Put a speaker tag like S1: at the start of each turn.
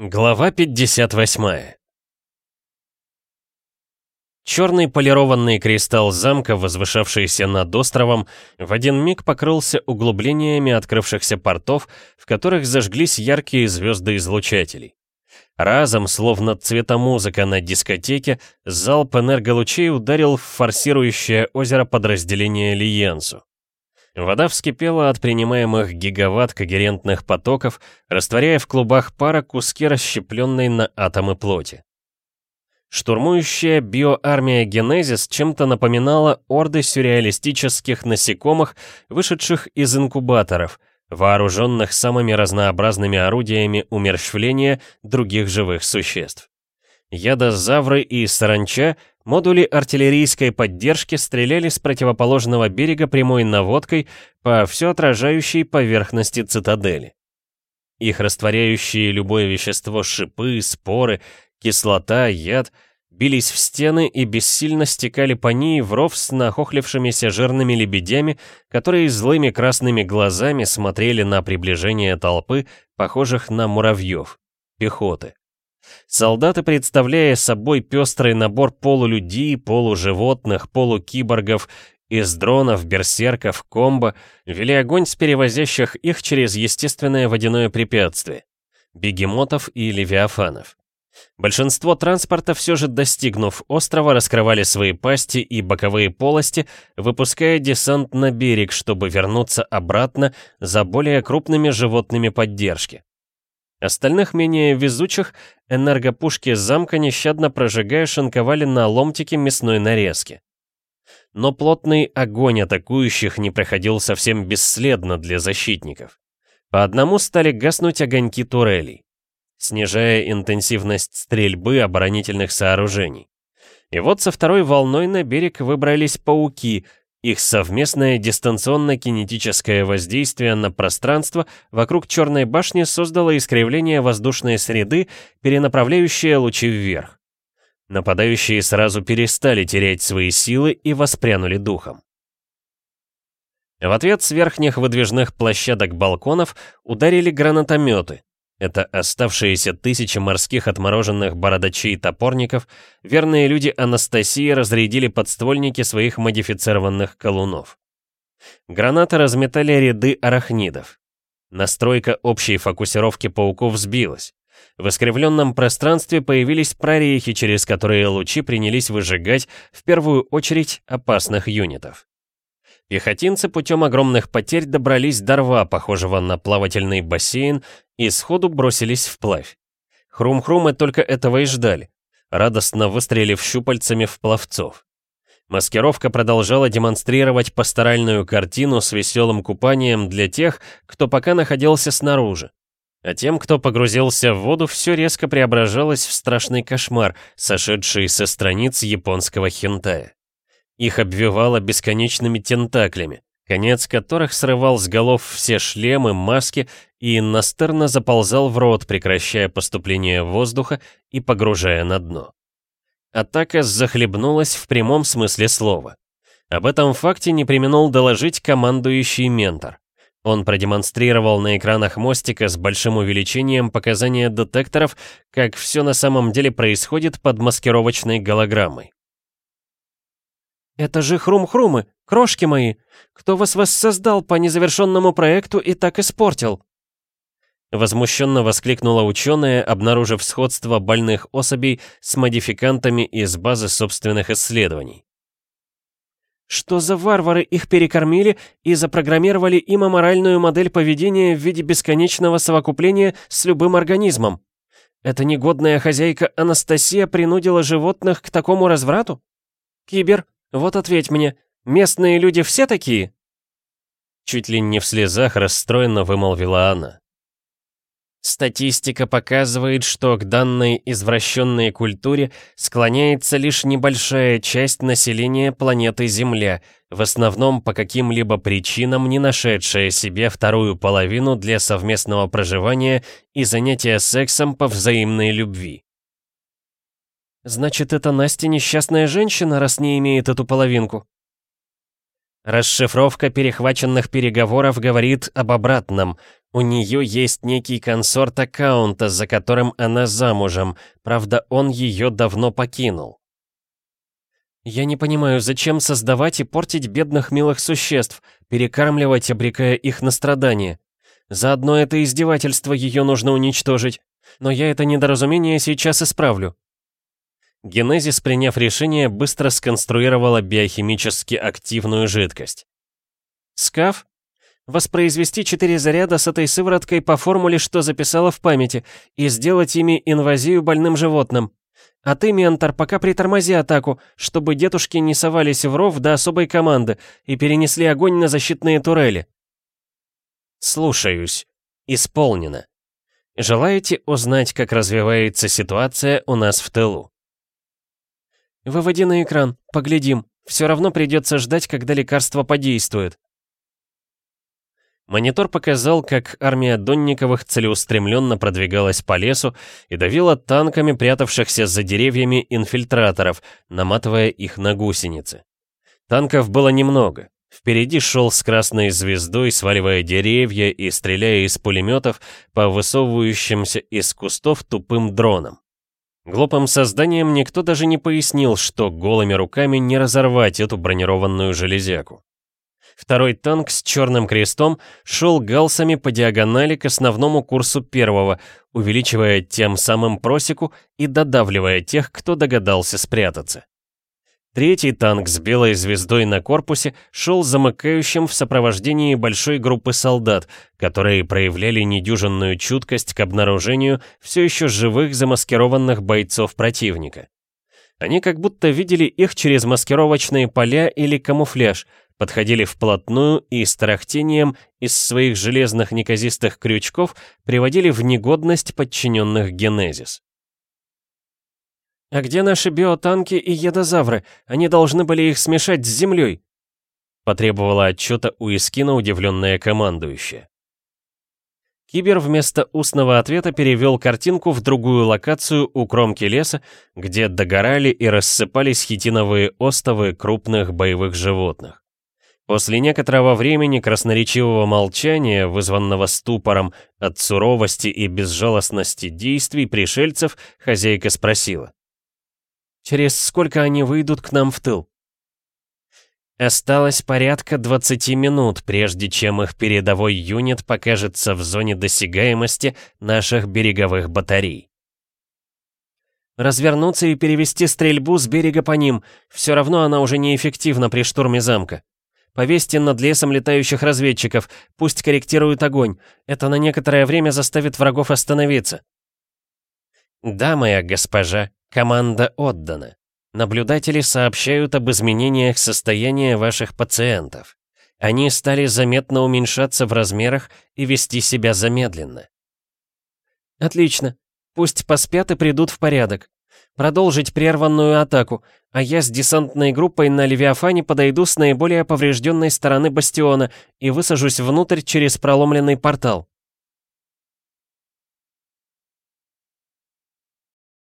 S1: Глава 58 Черный полированный кристалл замка, возвышавшийся над островом, в один миг покрылся углублениями открывшихся портов, в которых зажглись яркие звезды излучателей. Разом, словно цветомузыка на дискотеке, залп энерголучей ударил в форсирующее озеро подразделения Лиенсу. Вода вскипела от принимаемых гигаватт когерентных потоков, растворяя в клубах пара куски расщепленной на атомы плоти. Штурмующая биоармия Генезис чем-то напоминала орды сюрреалистических насекомых, вышедших из инкубаторов, вооруженных самыми разнообразными орудиями умерщвления других живых существ. Ядозавры и саранча Модули артиллерийской поддержки стреляли с противоположного берега прямой наводкой по все отражающей поверхности цитадели. Их растворяющие любое вещество шипы, споры, кислота, яд бились в стены и бессильно стекали по ней в ров с нахохлившимися жирными лебедями, которые злыми красными глазами смотрели на приближение толпы, похожих на муравьев, пехоты. Солдаты, представляя собой пестрый набор полулюдей, полуживотных, полукиборгов, из дронов, берсерков, комбо, вели огонь с перевозящих их через естественное водяное препятствие — бегемотов и левиафанов. Большинство транспорта, все же достигнув острова, раскрывали свои пасти и боковые полости, выпуская десант на берег, чтобы вернуться обратно за более крупными животными поддержки. Остальных менее везучих энергопушки замка нещадно прожигая шинковали на ломтики мясной нарезки. Но плотный огонь атакующих не проходил совсем бесследно для защитников. По одному стали гаснуть огоньки турелей, снижая интенсивность стрельбы оборонительных сооружений. И вот со второй волной на берег выбрались пауки, их совместное дистанционно-кинетическое воздействие на пространство вокруг Черной башни создало искривление воздушной среды, перенаправляющее лучи вверх. Нападающие сразу перестали терять свои силы и воспрянули духом. В ответ с верхних выдвижных площадок балконов ударили гранатометы, это оставшиеся тысячи морских отмороженных бородачей и топорников, верные люди Анастасии разрядили подствольники своих модифицированных колунов. Гранаты разметали ряды арахнидов. Настройка общей фокусировки пауков сбилась. В искривленном пространстве появились прорехи, через которые лучи принялись выжигать в первую очередь опасных юнитов. Пехотинцы путем огромных потерь добрались до рва, похожего на плавательный бассейн, и сходу бросились вплавь. Хрум-хрумы только этого и ждали, радостно выстрелив щупальцами в пловцов. Маскировка продолжала демонстрировать пасторальную картину с веселым купанием для тех, кто пока находился снаружи. А тем, кто погрузился в воду, все резко преображалось в страшный кошмар, сошедший со страниц японского хентая. Их обвивало бесконечными тентаклями, конец которых срывал с голов все шлемы, маски и настырно заползал в рот, прекращая поступление воздуха и погружая на дно. Атака захлебнулась в прямом смысле слова. Об этом факте не применул доложить командующий ментор. Он продемонстрировал на экранах мостика с большим увеличением показания детекторов, как все на самом деле происходит под маскировочной голограммой. «Это же хрум-хрумы, крошки мои! Кто вас воссоздал по незавершенному проекту и так испортил?» Возмущенно воскликнула ученая, обнаружив сходство больных особей с модификантами из базы собственных исследований. Что за варвары их перекормили и запрограммировали им аморальную модель поведения в виде бесконечного совокупления с любым организмом? Эта негодная хозяйка Анастасия принудила животных к такому разврату? Кибер, вот ответь мне, местные люди все такие?» Чуть ли не в слезах расстроенно вымолвила она. Статистика показывает, что к данной извращенной культуре склоняется лишь небольшая часть населения планеты Земля, в основном по каким-либо причинам не нашедшая себе вторую половину для совместного проживания и занятия сексом по взаимной любви. Значит, это Настя несчастная женщина, раз не имеет эту половинку. Расшифровка перехваченных переговоров говорит об обратном. У нее есть некий консорт аккаунта, за которым она замужем, правда, он ее давно покинул. Я не понимаю, зачем создавать и портить бедных милых существ, перекармливать, обрекая их на страдания. Заодно это издевательство ее нужно уничтожить. Но я это недоразумение сейчас исправлю. Генезис, приняв решение, быстро сконструировала биохимически активную жидкость. Скаф? Воспроизвести четыре заряда с этой сывороткой по формуле, что записала в памяти, и сделать ими инвазию больным животным. А ты, ментор, пока притормози атаку, чтобы дедушки не совались в ров до особой команды и перенесли огонь на защитные турели. Слушаюсь. Исполнено. Желаете узнать, как развивается ситуация у нас в тылу? «Выводи на экран, поглядим. Все равно придется ждать, когда лекарство подействует». Монитор показал, как армия Донниковых целеустремленно продвигалась по лесу и давила танками прятавшихся за деревьями инфильтраторов, наматывая их на гусеницы. Танков было немного. Впереди шел с красной звездой, сваливая деревья и стреляя из пулеметов по высовывающимся из кустов тупым дронам. Глупым созданием никто даже не пояснил, что голыми руками не разорвать эту бронированную железяку. Второй танк с черным крестом шел галсами по диагонали к основному курсу первого, увеличивая тем самым просеку и додавливая тех, кто догадался спрятаться. Третий танк с белой звездой на корпусе шел замыкающим в сопровождении большой группы солдат, которые проявляли недюжинную чуткость к обнаружению все еще живых замаскированных бойцов противника. Они как будто видели их через маскировочные поля или камуфляж, подходили вплотную и с тарахтением из своих железных неказистых крючков приводили в негодность подчиненных Генезис. «А где наши биотанки и едозавры? Они должны были их смешать с землей!» Потребовала отчета у Искина удивленная командующая. Кибер вместо устного ответа перевел картинку в другую локацию у кромки леса, где догорали и рассыпались хитиновые остовы крупных боевых животных. После некоторого времени красноречивого молчания, вызванного ступором от суровости и безжалостности действий пришельцев, хозяйка спросила. Через сколько они выйдут к нам в тыл? Осталось порядка 20 минут, прежде чем их передовой юнит покажется в зоне досягаемости наших береговых батарей. Развернуться и перевести стрельбу с берега по ним, все равно она уже неэффективна при штурме замка. Повесьте над лесом летающих разведчиков, пусть корректируют огонь. Это на некоторое время заставит врагов остановиться. Да, моя госпожа, Команда отдана. Наблюдатели сообщают об изменениях состояния ваших пациентов. Они стали заметно уменьшаться в размерах и вести себя замедленно. Отлично. Пусть поспят и придут в порядок. Продолжить прерванную атаку, а я с десантной группой на Левиафане подойду с наиболее поврежденной стороны бастиона и высажусь внутрь через проломленный портал.